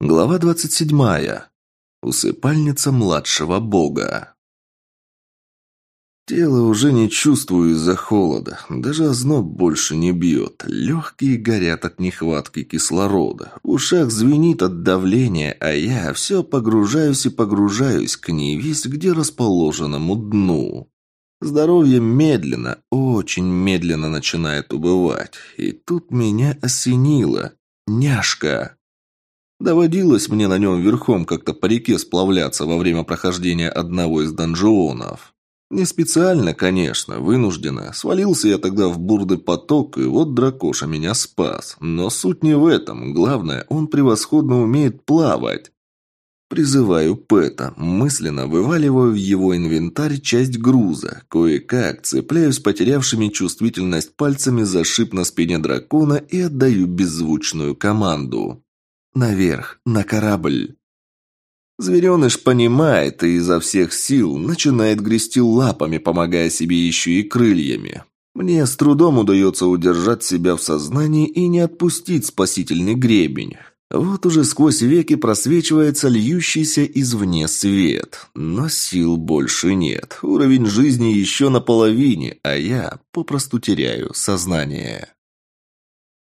Глава двадцать седьмая. Усыпальница младшего бога. Тело уже не чувствую из-за холода. Даже озноб больше не бьет. Легкие горят от нехватки кислорода. В ушах звенит от давления, а я все погружаюсь и погружаюсь к невесть, где расположенному дну. Здоровье медленно, очень медленно начинает убывать. И тут меня осенило. Няшка. Доводилось мне на нем верхом как-то по реке сплавляться во время прохождения одного из донжионов. Не специально, конечно, вынужденно. Свалился я тогда в бурдый поток, и вот дракоша меня спас. Но суть не в этом. Главное, он превосходно умеет плавать. Призываю Пэта, мысленно вываливаю в его инвентарь часть груза, кое-как цепляюсь потерявшими чувствительность пальцами за шип на спине дракона и отдаю беззвучную команду. Наверх, на корабль. Звереныш понимает и изо всех сил начинает грести лапами, помогая себе еще и крыльями. Мне с трудом удается удержать себя в сознании и не отпустить спасительный гребень. Вот уже сквозь веки просвечивается льющийся извне свет. Но сил больше нет. Уровень жизни еще на половине, а я попросту теряю сознание.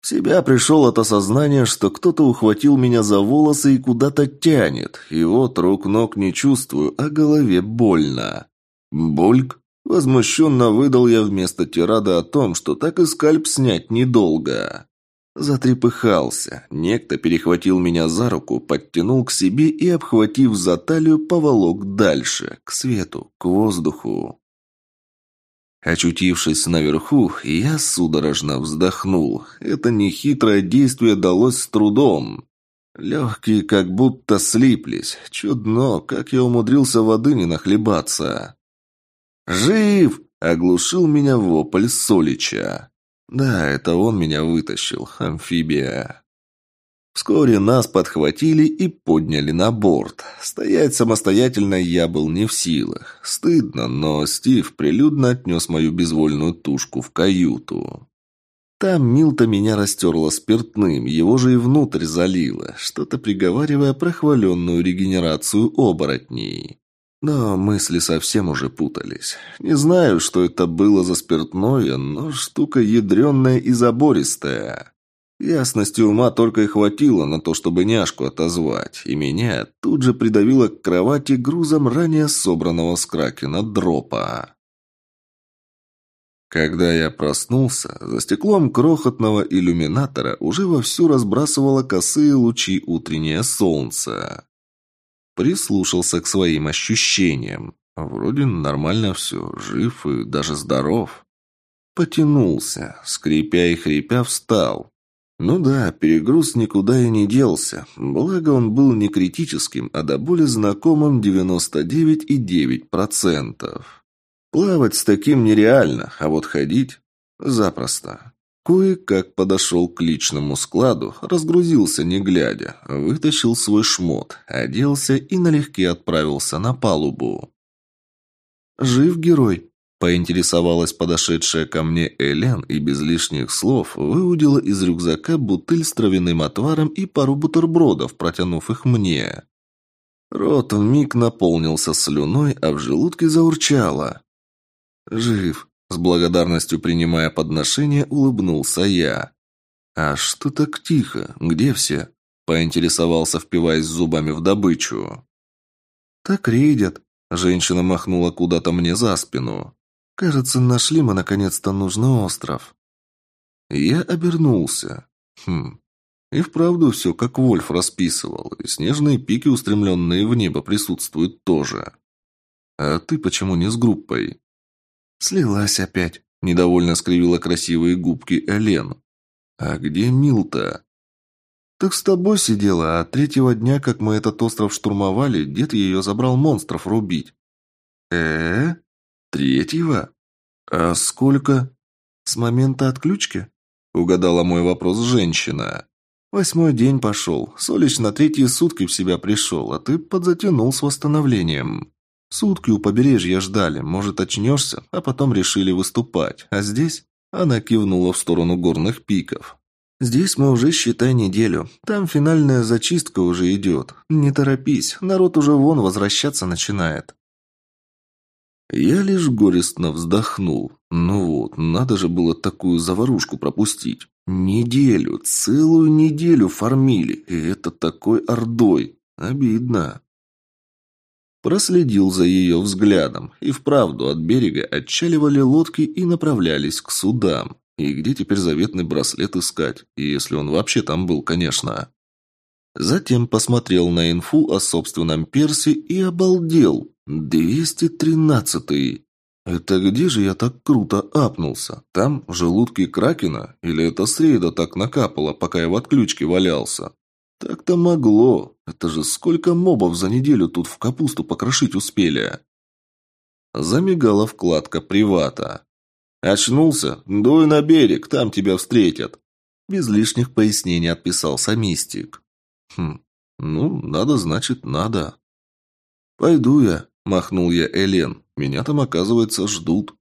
В себя пришел от осознания, что кто-то ухватил меня за волосы и куда-то тянет. И вот рук-ног не чувствую, а голове больно. Больк? Возмущенно выдал я вместо тирады о том, что так и скальп снять недолго. Затрепыхался. Некто перехватил меня за руку, подтянул к себе и, обхватив за талию, поволок дальше, к свету, к воздуху. Очутившись наверху, я судорожно вздохнул. Это нехитрое действие далось с трудом. Легкие как будто слиплись. Чудно, как я умудрился воды не нахлебаться. «Жив!» — оглушил меня вопль Солича. Да, это он меня вытащил, амфибия. Вскоре нас подхватили и подняли на борт. Стоять самостоятельно я был не в силах. Стыдно, но Стив прилюдно отнес мою безвольную тушку в каюту. Там Милта меня растерла спиртным, его же и внутрь залила, что-то приговаривая прохваленную регенерацию оборотней. Но мысли совсем уже путались. Не знаю, что это было за спиртное, но штука ядреная и забористая. Ясности ума только и хватило на то, чтобы няшку отозвать, и меня тут же придавило к кровати грузом ранее собранного с кракена дропа. Когда я проснулся, за стеклом крохотного иллюминатора уже вовсю разбрасывало косые лучи утреннее солнце. Прислушался к своим ощущениям. Вроде нормально все, жив и даже здоров. Потянулся, скрипя и хрипя встал. Ну да, перегруз никуда и не делся. Благо он был не критическим, а до боли знакомым 99,9%. Плавать с таким нереально, а вот ходить запросто. Кое-как подошел к личному складу, разгрузился не глядя, вытащил свой шмот, оделся и налегке отправился на палубу. «Жив герой?» Поинтересовалась подошедшая ко мне Элен и без лишних слов выудила из рюкзака бутыль с травяным отваром и пару бутербродов, протянув их мне. Рот вмиг наполнился слюной, а в желудке заурчало. «Жив», — с благодарностью принимая подношение, улыбнулся я. «А что так тихо? Где все?» — поинтересовался, впиваясь зубами в добычу. «Так рейдят», — женщина махнула куда-то мне за спину. Кажется, нашли мы наконец-то нужный остров. Я обернулся. Хм. И вправду все, как Вольф расписывал. И снежные пики, устремленные в небо, присутствуют тоже. А ты почему не с группой? Слилась опять. Недовольно скривила красивые губки Элен. А где Милта? Так с тобой сидела, а третьего дня, как мы этот остров штурмовали, дед ее забрал монстров рубить. э, -э? «Третьего? А сколько?» «С момента отключки?» — угадала мой вопрос женщина. «Восьмой день пошел. Солич на третьи сутки в себя пришел, а ты подзатянул с восстановлением. Сутки у побережья ждали, может, очнешься, а потом решили выступать. А здесь...» Она кивнула в сторону горных пиков. Здесь мы уже, считай, неделю. Там финальная зачистка уже идет. Не торопись, народ уже вон возвращаться начинает». Я лишь горестно вздохнул. Ну вот, надо же было такую заварушку пропустить. Неделю, целую неделю фармили, и это такой ордой. Обидно. Проследил за ее взглядом, и вправду от берега отчаливали лодки и направлялись к судам. И где теперь заветный браслет искать, если он вообще там был, конечно. Затем посмотрел на инфу о собственном персе и обалдел. «Двести тринадцатый. Это где же я так круто апнулся? Там, в желудке Кракена? Или это среда так накапало, пока я в отключке валялся? Так-то могло. Это же сколько мобов за неделю тут в капусту покрошить успели?» Замигала вкладка «Привата». «Очнулся? Дуй на берег, там тебя встретят». Без лишних пояснений отписался мистик. «Хм, ну, надо, значит, надо». «Пойду я», – махнул я Элен. «Меня там, оказывается, ждут».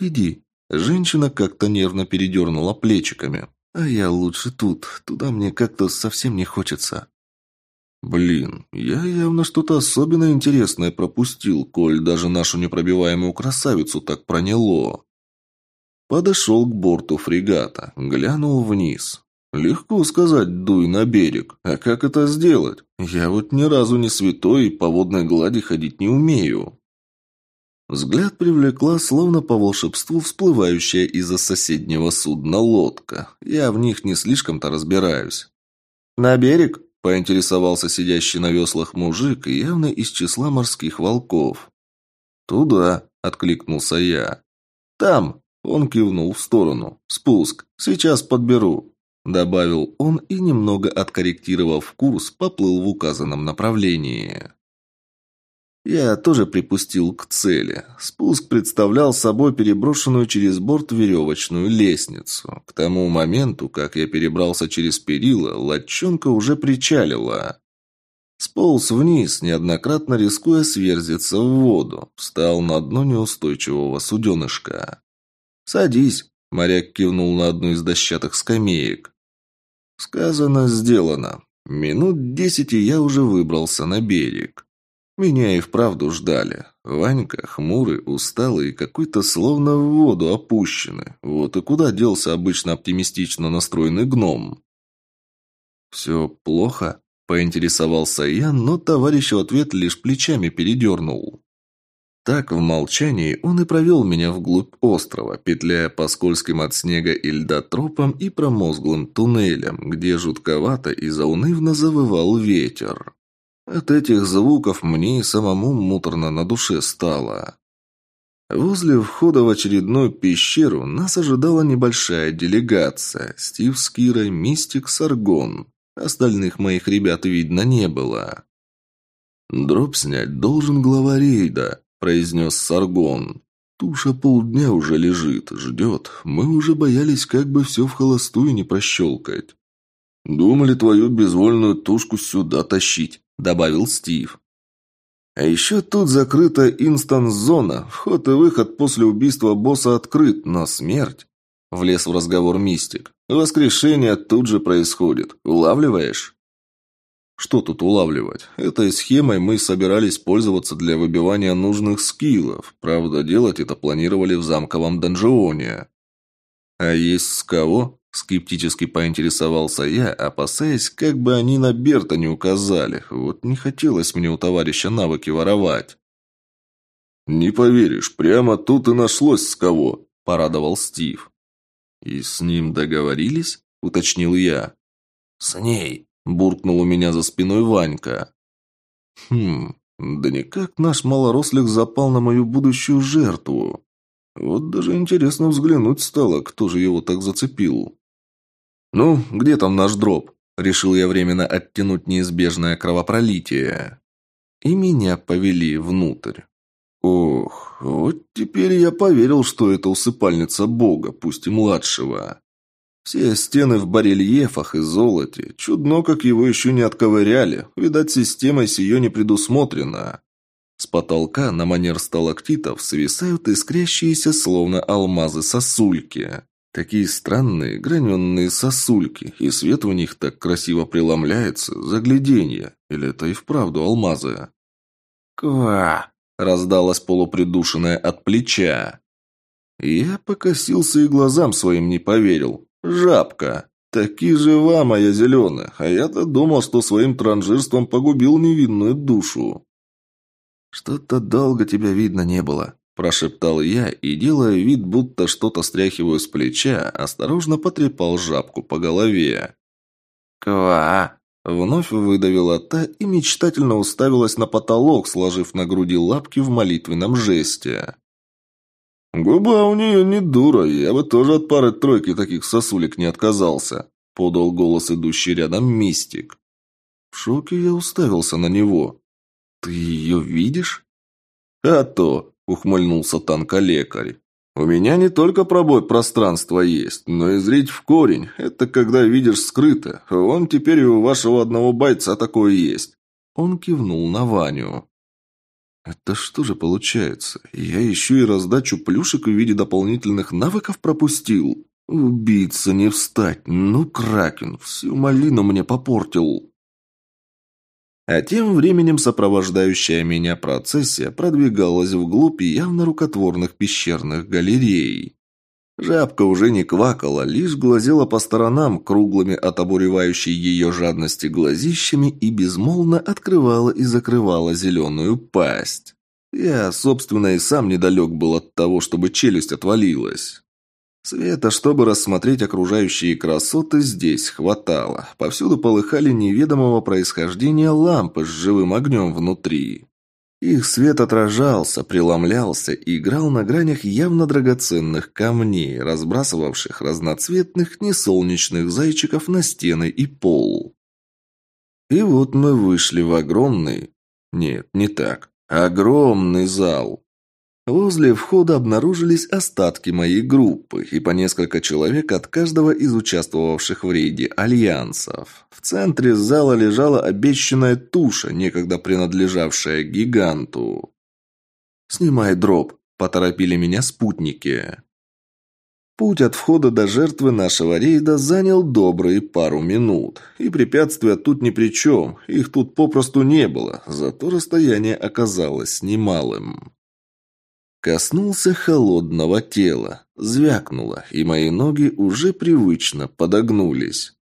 «Иди». Женщина как-то нервно передернула плечиками. «А я лучше тут. Туда мне как-то совсем не хочется». «Блин, я явно что-то особенно интересное пропустил, коль даже нашу непробиваемую красавицу так проняло». Подошел к борту фрегата, глянул вниз. Легко сказать «дуй на берег», а как это сделать? Я вот ни разу не святой и по водной глади ходить не умею. Взгляд привлекла, словно по волшебству, всплывающая из-за соседнего судна лодка. Я в них не слишком-то разбираюсь. «На берег?» – поинтересовался сидящий на веслах мужик, явно из числа морских волков. «Туда», – откликнулся я. «Там», – он кивнул в сторону. «Спуск. Сейчас подберу». Добавил он и, немного откорректировав курс, поплыл в указанном направлении. Я тоже припустил к цели. Спуск представлял собой переброшенную через борт веревочную лестницу. К тому моменту, как я перебрался через перила, лодчонка уже причалила. Сполз вниз, неоднократно рискуя сверзиться в воду. Встал на дно неустойчивого суденышка. «Садись», — моряк кивнул на одну из дощатых скамеек. Сказано, сделано. Минут десять, и я уже выбрался на берег. Меня и вправду ждали. Ванька, хмурый, усталый и какой-то словно в воду опущенный. Вот и куда делся обычно оптимистично настроенный гном? «Все плохо?» – поинтересовался я, но товарищ в ответ лишь плечами передернул. Так, в молчании, он и провел меня вглубь острова, петляя по скользким от снега и льда тропам и промозглым туннелям, где жутковато и заунывно завывал ветер. От этих звуков мне и самому муторно на душе стало. Возле входа в очередную пещеру нас ожидала небольшая делегация. Стив с Кирой, Мистик, Саргон. Остальных моих ребят видно не было. Дроп снять должен глава рейда произнес Саргон. «Туша полдня уже лежит, ждет. Мы уже боялись, как бы все в холостую не прощелкать». «Думали твою безвольную тушку сюда тащить», — добавил Стив. «А еще тут закрыта инстанс-зона. Вход и выход после убийства босса открыт, но смерть...» Влез в разговор Мистик. «Воскрешение тут же происходит. Улавливаешь?» Что тут улавливать? Этой схемой мы собирались пользоваться для выбивания нужных скиллов. Правда, делать это планировали в замковом донжионе. А есть с кого? Скептически поинтересовался я, опасаясь, как бы они на Берта не указали. Вот не хотелось мне у товарища навыки воровать. «Не поверишь, прямо тут и нашлось с кого», – порадовал Стив. «И с ним договорились?» – уточнил я. «С ней», Буркнул у меня за спиной Ванька. Хм, да никак наш малорослик запал на мою будущую жертву. Вот даже интересно взглянуть стало, кто же его так зацепил. «Ну, где там наш дроп?» Решил я временно оттянуть неизбежное кровопролитие. И меня повели внутрь. Ох, вот теперь я поверил, что это усыпальница бога, пусть и младшего. Все стены в барельефах и золоте. Чудно, как его еще не отковыряли. Видать, система сие не предусмотрена. С потолка на манер сталактитов свисают искрящиеся, словно алмазы, сосульки. Такие странные, граненные сосульки, и свет в них так красиво преломляется, загляденье. Или это и вправду алмазы? «Ква!» – раздалось полупридушенное от плеча. Я покосился и глазам своим не поверил. «Жабка!» «Таки жива моя зеленая, а я-то думал, что своим транжирством погубил невинную душу». «Что-то долго тебя видно не было», – прошептал я и, делая вид, будто что-то стряхиваю с плеча, осторожно потрепал жабку по голове. «Ква!» – вновь выдавила та и мечтательно уставилась на потолок, сложив на груди лапки в молитвенном жесте. «Губа у нее не дура, я бы тоже от пары-тройки таких сосулек не отказался», — подал голос идущий рядом мистик. В шоке я уставился на него. «Ты ее видишь?» «А то», — ухмыльнулся танка-лекарь. «У меня не только пробой пространства есть, но и зрить в корень. Это когда видишь скрыто. Вон теперь и у вашего одного бойца такое есть». Он кивнул на Ваню. Это что же получается? Я еще и раздачу плюшек в виде дополнительных навыков пропустил? Убийца не встать. Ну, Кракен, всю малину мне попортил. А тем временем сопровождающая меня процессия продвигалась вглубь явно рукотворных пещерных галерей. Жабка уже не квакала, лишь глазела по сторонам круглыми от обуревающей ее жадности глазищами и безмолвно открывала и закрывала зеленую пасть. Я, собственно, и сам недалек был от того, чтобы челюсть отвалилась. Света, чтобы рассмотреть окружающие красоты, здесь хватало. Повсюду полыхали неведомого происхождения лампы с живым огнем внутри. Их свет отражался, преломлялся и играл на гранях явно драгоценных камней, разбрасывавших разноцветных несолнечных зайчиков на стены и пол. И вот мы вышли в огромный... Нет, не так. Огромный зал. Возле входа обнаружились остатки моей группы и по несколько человек от каждого из участвовавших в рейде альянсов. В центре зала лежала обещанная туша, некогда принадлежавшая гиганту. «Снимай дроп», – поторопили меня спутники. Путь от входа до жертвы нашего рейда занял добрые пару минут. И препятствия тут ни при чем, их тут попросту не было, зато расстояние оказалось немалым. Коснулся холодного тела, звякнуло, и мои ноги уже привычно подогнулись.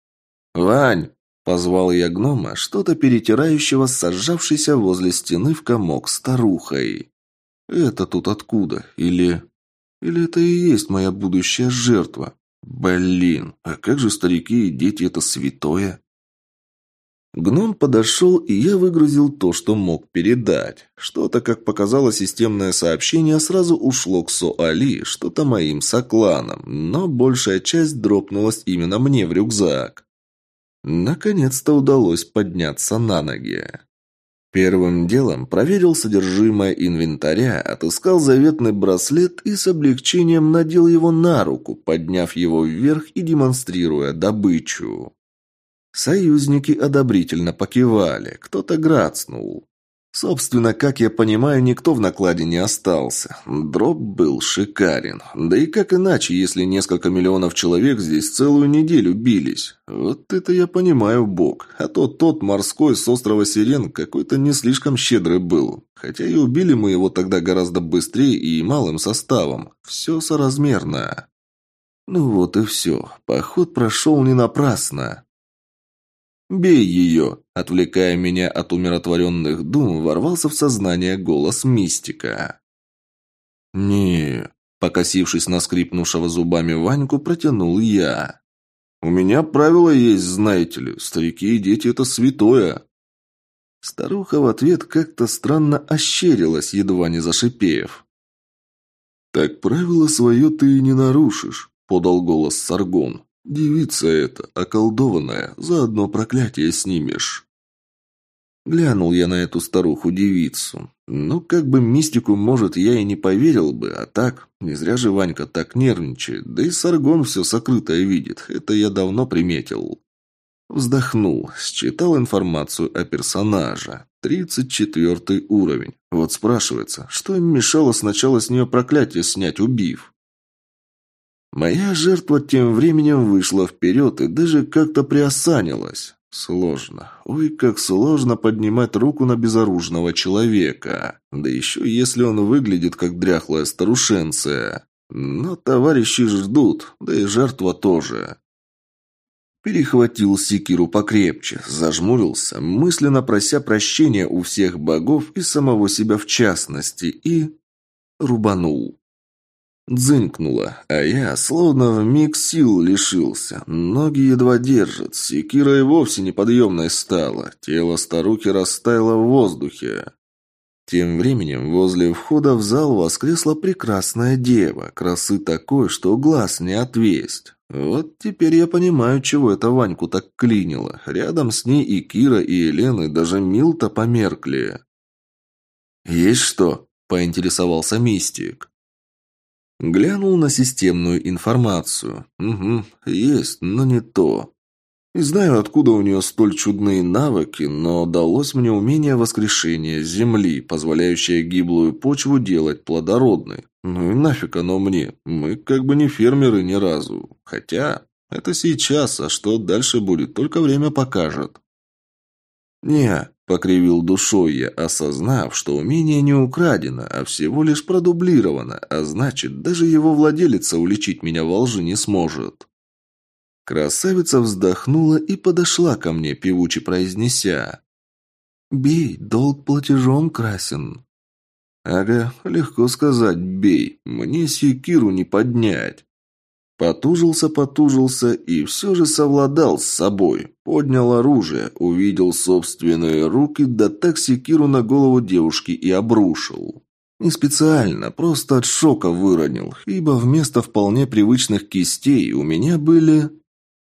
«Вань!» – позвал я гнома, что-то перетирающего сожавшийся возле стены в комок старухой. «Это тут откуда? Или... Или это и есть моя будущая жертва? Блин, а как же старики и дети – это святое?» Гном подошел, и я выгрузил то, что мог передать. Что-то, как показало системное сообщение, сразу ушло к Соали, что-то моим сокланам, но большая часть дропнулась именно мне в рюкзак. Наконец-то удалось подняться на ноги. Первым делом проверил содержимое инвентаря, отыскал заветный браслет и с облегчением надел его на руку, подняв его вверх и демонстрируя добычу. Союзники одобрительно покивали, кто-то грацнул. Собственно, как я понимаю, никто в накладе не остался. Дроп был шикарен. Да и как иначе, если несколько миллионов человек здесь целую неделю бились? Вот это я понимаю, бог. А то тот морской с острова Сирен какой-то не слишком щедрый был. Хотя и убили мы его тогда гораздо быстрее и малым составом. Все соразмерно. Ну вот и все. Поход прошел не напрасно. «Бей ее!» Отвлекая меня от умиротворенных дум, ворвался в сознание голос мистика. не покосившись на скрипнувшего зубами Ваньку, протянул я. «У меня правило есть, знаете ли, старики и дети – это святое!» Старуха в ответ как-то странно ощерилась, едва не зашипев. «Так правило свое ты и не нарушишь», – подал голос Саргон. «Девица эта, околдованная, заодно проклятие снимешь». Глянул я на эту старуху-девицу. Ну, как бы мистику, может, я и не поверил бы, а так, не зря же Ванька так нервничает, да и Саргон все сокрытое видит, это я давно приметил. Вздохнул, считал информацию о персонаже. Тридцать четвертый уровень. Вот спрашивается, что им мешало сначала с нее проклятие снять, убив? Моя жертва тем временем вышла вперед и даже как-то приосанилась. Сложно. Ой, как сложно поднимать руку на безоружного человека. Да еще если он выглядит как дряхлая старушенция. Но товарищи ждут, да и жертва тоже. Перехватил секиру покрепче, зажмурился, мысленно прося прощения у всех богов и самого себя в частности, и... рубанул. Дзынькнуло, а я словно в миг сил лишился. Ноги едва держат, секира и вовсе неподъемной стала. Тело старухи растаяло в воздухе. Тем временем возле входа в зал воскресла прекрасная дева, красы такой, что глаз не отвесть. Вот теперь я понимаю, чего это Ваньку так клинило. Рядом с ней и Кира, и Елена, и даже Милта померкли. «Есть что?» – поинтересовался Мистик. Глянул на системную информацию. Угу, есть, но не то. Не знаю, откуда у нее столь чудные навыки, но далось мне умение воскрешения земли, позволяющее гиблую почву делать плодородной. Ну и нафиг оно мне? Мы как бы не фермеры ни разу. Хотя, это сейчас, а что дальше будет, только время покажет. «Не, Покривил душой я, осознав, что умение не украдено, а всего лишь продублировано, а значит, даже его владелица уличить меня во лжи не сможет. Красавица вздохнула и подошла ко мне, певуче произнеся. «Бей, долг платежом красен». «Ага, легко сказать, бей. Мне секиру не поднять». Потужился, потужился и все же совладал с собой. Поднял оружие, увидел собственные руки, да так секиру на голову девушки и обрушил. Не специально, просто от шока выронил, ибо вместо вполне привычных кистей у меня были...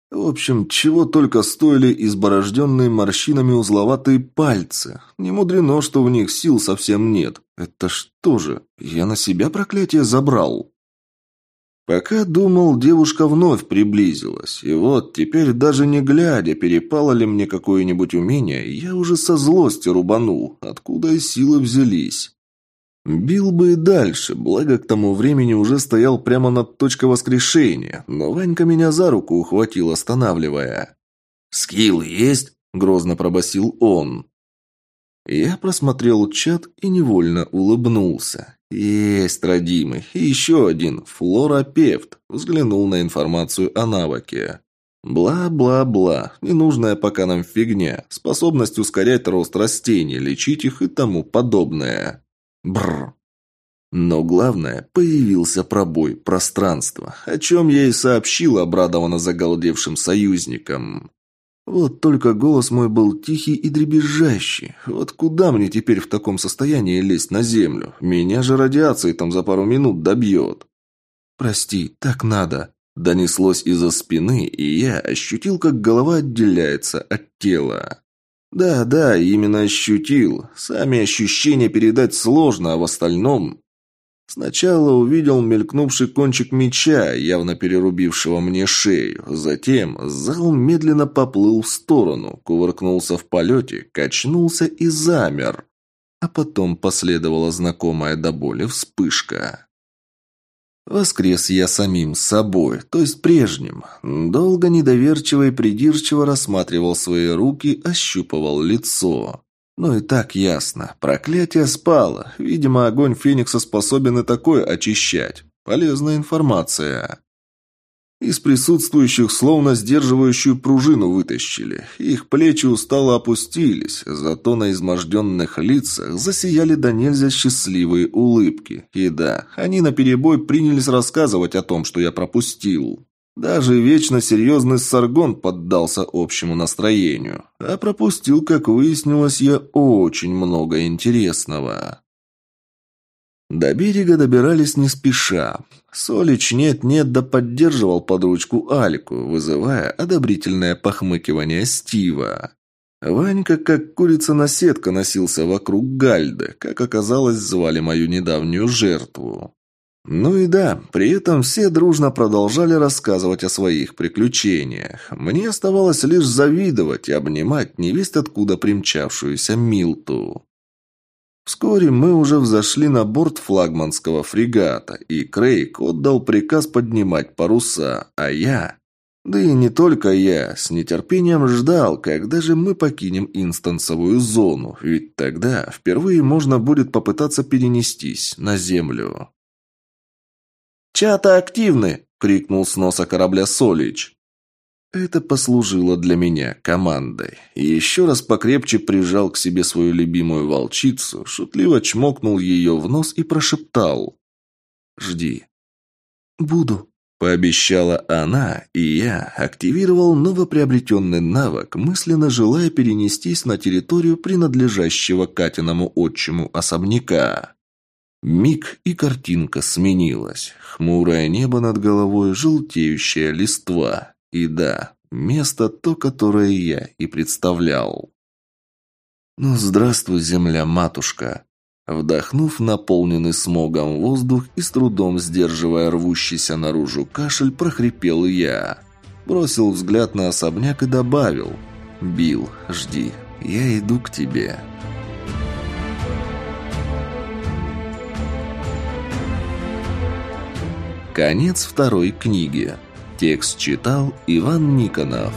В общем, чего только стоили изборожденные морщинами узловатые пальцы. Не мудрено, что в них сил совсем нет. Это что же, я на себя проклятие забрал? Пока думал, девушка вновь приблизилась. И вот теперь даже не глядя, перепало ли мне какое-нибудь умение, я уже со злости рубанул, откуда и силы взялись. Бил бы и дальше, благо к тому времени уже стоял прямо над точкой воскрешения, но Ванька меня за руку ухватил, останавливая. «Скилл есть?» – грозно пробасил он. Я просмотрел чат и невольно улыбнулся. «Есть, родимый. И еще один. Флоропевт». Взглянул на информацию о навыке. Бла-бла-бла. Ненужная пока нам фигня. Способность ускорять рост растений, лечить их и тому подобное. Бррр. Но главное, появился пробой пространства, о чем я и сообщил обрадованно загалдевшим союзникам. Вот только голос мой был тихий и дребезжащий. Вот куда мне теперь в таком состоянии лезть на землю? Меня же радиацией там за пару минут добьет. «Прости, так надо», – донеслось из-за спины, и я ощутил, как голова отделяется от тела. Да, да, именно ощутил. Сами ощущения передать сложно, а в остальном Сначала увидел мелькнувший кончик меча, явно перерубившего мне шею. Затем зал медленно поплыл в сторону, кувыркнулся в полете, качнулся и замер. А потом последовала знакомая до боли вспышка. Воскрес я самим собой, то есть прежним. Долго недоверчиво и придирчиво рассматривал свои руки, ощупывал лицо. Ну и так ясно. Проклятие спало. Видимо, огонь Феникса способен и такое очищать. Полезная информация. Из присутствующих словно сдерживающую пружину вытащили. Их плечи устало опустились, зато на изможденных лицах засияли до нельзя счастливые улыбки. И да, они наперебой принялись рассказывать о том, что я пропустил. Даже вечно серьезный Саргон поддался общему настроению. А пропустил, как выяснилось, я очень много интересного. До берега добирались не спеша. Солич нет-нет да поддерживал под ручку Альку, вызывая одобрительное похмыкивание Стива. Ванька, как курица-наседка, носился вокруг Гальды, как оказалось, звали мою недавнюю жертву. Ну и да, при этом все дружно продолжали рассказывать о своих приключениях. Мне оставалось лишь завидовать и обнимать невесть откуда примчавшуюся Милту. Вскоре мы уже взошли на борт флагманского фрегата, и Крейг отдал приказ поднимать паруса, а я... Да и не только я, с нетерпением ждал, когда же мы покинем инстансовую зону, ведь тогда впервые можно будет попытаться перенестись на Землю. «Чата активны!» — крикнул с носа корабля Солич. Это послужило для меня командой. И еще раз покрепче прижал к себе свою любимую волчицу, шутливо чмокнул ее в нос и прошептал. «Жди». «Буду», – пообещала она, и я активировал новоприобретенный навык, мысленно желая перенестись на территорию принадлежащего Катиному отчиму особняка. Миг и картинка сменилась. Хмурое небо над головой, желтеющая листва. И да, место то, которое я и представлял. «Ну, здравствуй, земля-матушка!» Вдохнув наполненный смогом воздух и с трудом сдерживая рвущийся наружу кашель, прохрипел я. Бросил взгляд на особняк и добавил. «Бил, жди, я иду к тебе». Конец второй книги. Текст читал Иван Никонов.